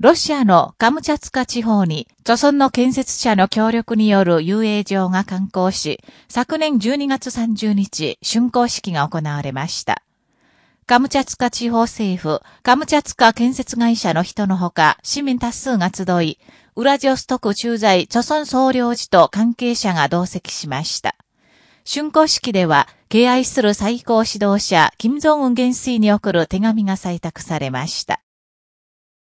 ロシアのカムチャツカ地方に、著村の建設者の協力による遊泳場が観光し、昨年12月30日、竣工式が行われました。カムチャツカ地方政府、カムチャツカ建設会社の人のほか、市民多数が集い、ウラジオストク駐在著村総領事と関係者が同席しました。竣工式では、敬愛する最高指導者、金正恩元帥に送る手紙が採択されました。